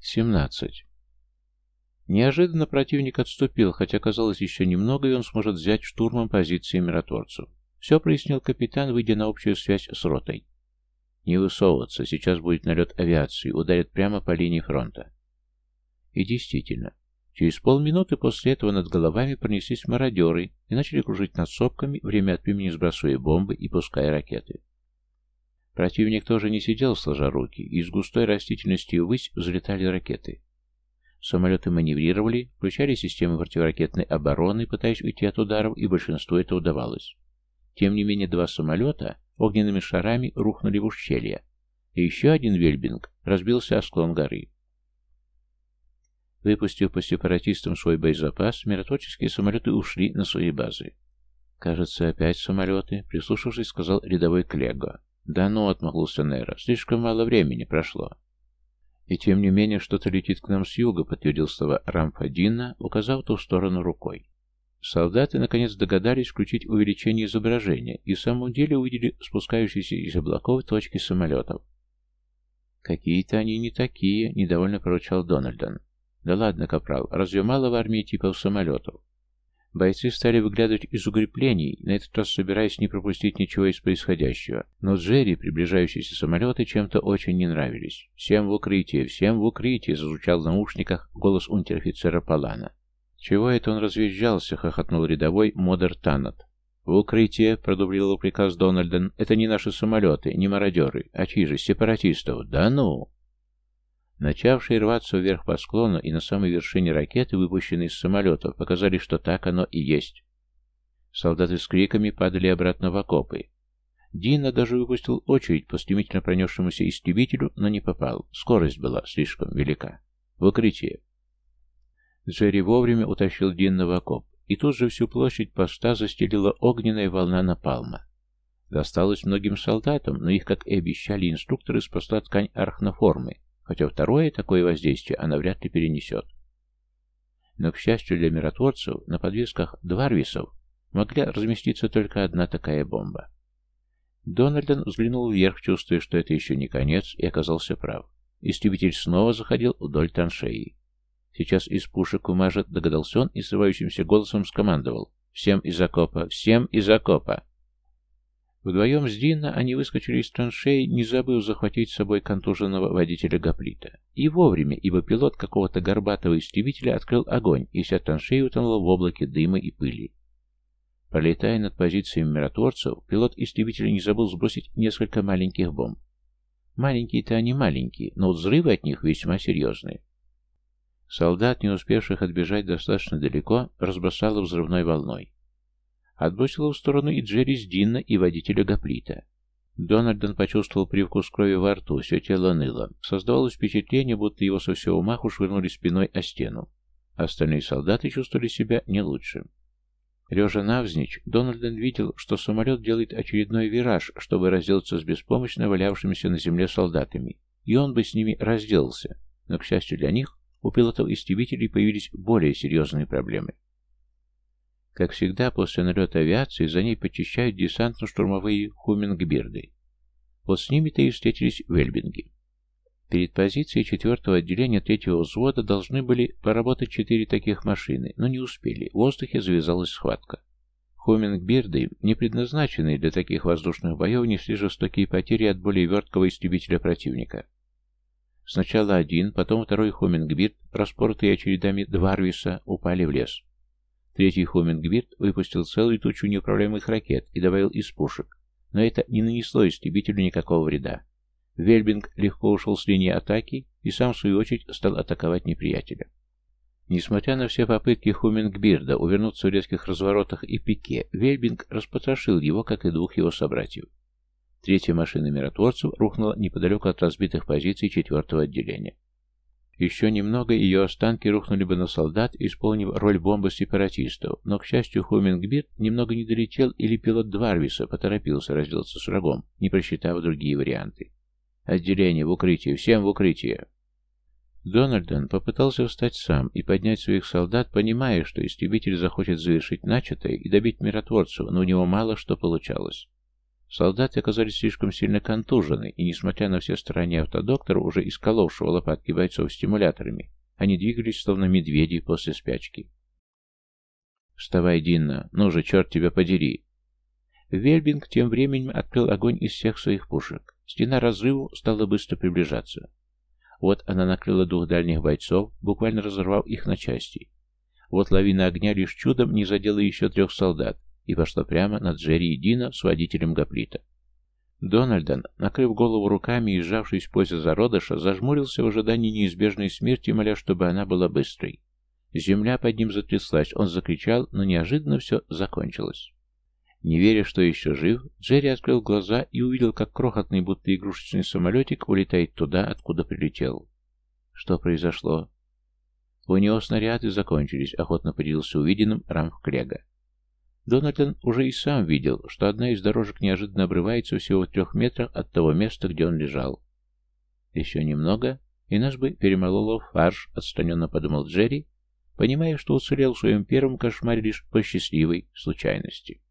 17. Неожиданно противник отступил, хотя казалось еще немного, и он сможет взять штурмом позиции миротворцев. Все прояснил капитан, выйдя на общую связь с ротой. Не высовываться, сейчас будет налет авиации, ударят прямо по линии фронта. И действительно, через полминуты после этого над головами пронеслись мародеры и начали кружить над сопками, время от времени сбрасывая бомбы и пуская ракеты. Противник тоже не сидел сложа руки, и из густой растительности ввысь взлетали ракеты. Самолеты маневрировали, включали системы противоракетной обороны, пытаясь уйти от ударов, и большинству это удавалось. Тем не менее, два самолета огненными шарами рухнули в ущелье, и еще один вельбинг разбился о склон горы. Выпустив по сепаратистам свой боезапас, миротворческие самолеты ушли на свои базы. «Кажется, опять самолеты», — прислушавшись, сказал рядовой Клего. «Да ну», — отмахнулся Нейро, — «слишком мало времени прошло». «И тем не менее что-то летит к нам с юга», — подтвердил слова Рамфадина, указав ту сторону рукой. Солдаты наконец догадались включить увеличение изображения и в самом деле увидели спускающиеся из облаков точки самолетов. «Какие-то они не такие», — недовольно поручал Дональдон. «Да ладно, капрал, разве мало в армии типов самолетов?» Бойцы стали выглядывать из укреплений, на этот раз собираясь не пропустить ничего из происходящего. Но Джерри приближающиеся самолеты чем-то очень не нравились. «Всем в укрытие! Всем в укрытие!» — зазвучал в наушниках голос унтер-офицера Палана. «Чего это он развизжался?» — хохотнул рядовой Модер Таннет. «В укрытие!» — продублировал приказ Дональден. «Это не наши самолеты, не мародеры. А чьи же? Сепаратистов? Да ну!» Начавшие рваться вверх по склону и на самой вершине ракеты, выпущенные из самолетов, показали, что так оно и есть. Солдаты с криками падали обратно в окопы. Дина даже выпустил очередь по стремительно пронесшемуся истребителю, но не попал. Скорость была слишком велика. В укрытие. Джерри вовремя утащил Динна в окоп, и тут же всю площадь поста застелила огненная волна напалма. Досталось многим солдатам, но их, как и обещали инструкторы, спасла ткань архноформы, хотя второе такое воздействие она вряд ли перенесет. Но, к счастью для миротворцев, на подвесках Дварвисов могла разместиться только одна такая бомба. Дональден взглянул вверх, чувствуя, что это еще не конец, и оказался прав. Истребитель снова заходил вдоль траншеи. Сейчас из пушек умажет, догадался он и срывающимся голосом скомандовал. «Всем из окопа! Всем из окопа!» Вдвоем с Дина они выскочили из траншеи, не забыв захватить с собой контуженного водителя Гоплита. И вовремя, ибо пилот какого-то горбатого истребителя открыл огонь, и вся траншея утонула в облаке дыма и пыли. Пролетая над позициями миротворцев, пилот истребителя не забыл сбросить несколько маленьких бомб. Маленькие-то они маленькие, но взрывы от них весьма серьезные. Солдат, не успевших отбежать достаточно далеко, разбросало взрывной волной. Отбросило в сторону и Джерри с Динна, и водителя Гоплита. Дональдон почувствовал привкус крови во рту, все тело ныло. Создавалось впечатление, будто его со всего маху швырнули спиной о стену. Остальные солдаты чувствовали себя не лучше. Лежа навзничь, Дональден видел, что самолет делает очередной вираж, чтобы разделаться с беспомощно валявшимися на земле солдатами, и он бы с ними разделался, но, к счастью для них, у пилотов-истребителей появились более серьезные проблемы. Как всегда, после налета авиации за ней почищают десантно-штурмовые хумингбирды. Вот с ними-то и встретились вельбинги. Перед позицией четвертого отделения третьего взвода должны были поработать четыре таких машины, но не успели. В воздухе завязалась схватка. Хумингбирды, не предназначенные для таких воздушных боев, несли жестокие потери от более верткого истребителя противника. Сначала один, потом второй Хумингбирд, распоротые очередами Дварвиса, упали в лес. Третий Хумингбирд выпустил целую тучу неуправляемых ракет и добавил из пушек, но это не нанесло истребителю никакого вреда. Вельбинг легко ушел с линии атаки и сам, в свою очередь, стал атаковать неприятеля. Несмотря на все попытки Хумингбирда увернуться в резких разворотах и пике, Вельбинг распотрошил его, как и двух его собратьев. Третья машина миротворцев рухнула неподалеку от разбитых позиций четвертого отделения. Еще немного ее останки рухнули бы на солдат, исполнив роль бомбы сепаратистов, но, к счастью, Хумингбирд немного не долетел или пилот Дварвиса поторопился разделаться с врагом, не просчитав другие варианты. «Отделение в укрытие! Всем в укрытие!» Дональдон попытался встать сам и поднять своих солдат, понимая, что истребитель захочет завершить начатое и добить миротворцев, но у него мало что получалось. Солдаты оказались слишком сильно контужены, и, несмотря на все старания автодоктора, уже исколовшего лопатки бойцов стимуляторами, они двигались, словно медведи после спячки. «Вставай, Динна! Ну же, черт тебя подери!» Вельбинг тем временем открыл огонь из всех своих пушек. Стена разрыву стала быстро приближаться. Вот она накрыла двух дальних бойцов, буквально разорвав их на части. Вот лавина огня лишь чудом не задела еще трех солдат и пошла прямо над Джерри и Дина с водителем Гоплита. Дональдон, накрыв голову руками и сжавшись в позе зародыша, зажмурился в ожидании неизбежной смерти, моля, чтобы она была быстрой. Земля под ним затряслась, он закричал, но неожиданно все закончилось. Не веря, что еще жив, Джерри открыл глаза и увидел, как крохотный, будто игрушечный самолетик улетает туда, откуда прилетел. Что произошло? У него снаряды закончились, охотно поделился увиденным Рамф Клега. Дональден уже и сам видел, что одна из дорожек неожиданно обрывается всего в трех метрах от того места, где он лежал. Еще немного, и нас бы перемололо фарш, отстраненно подумал Джерри, понимая, что уцелел в своем первом кошмаре лишь по счастливой случайности.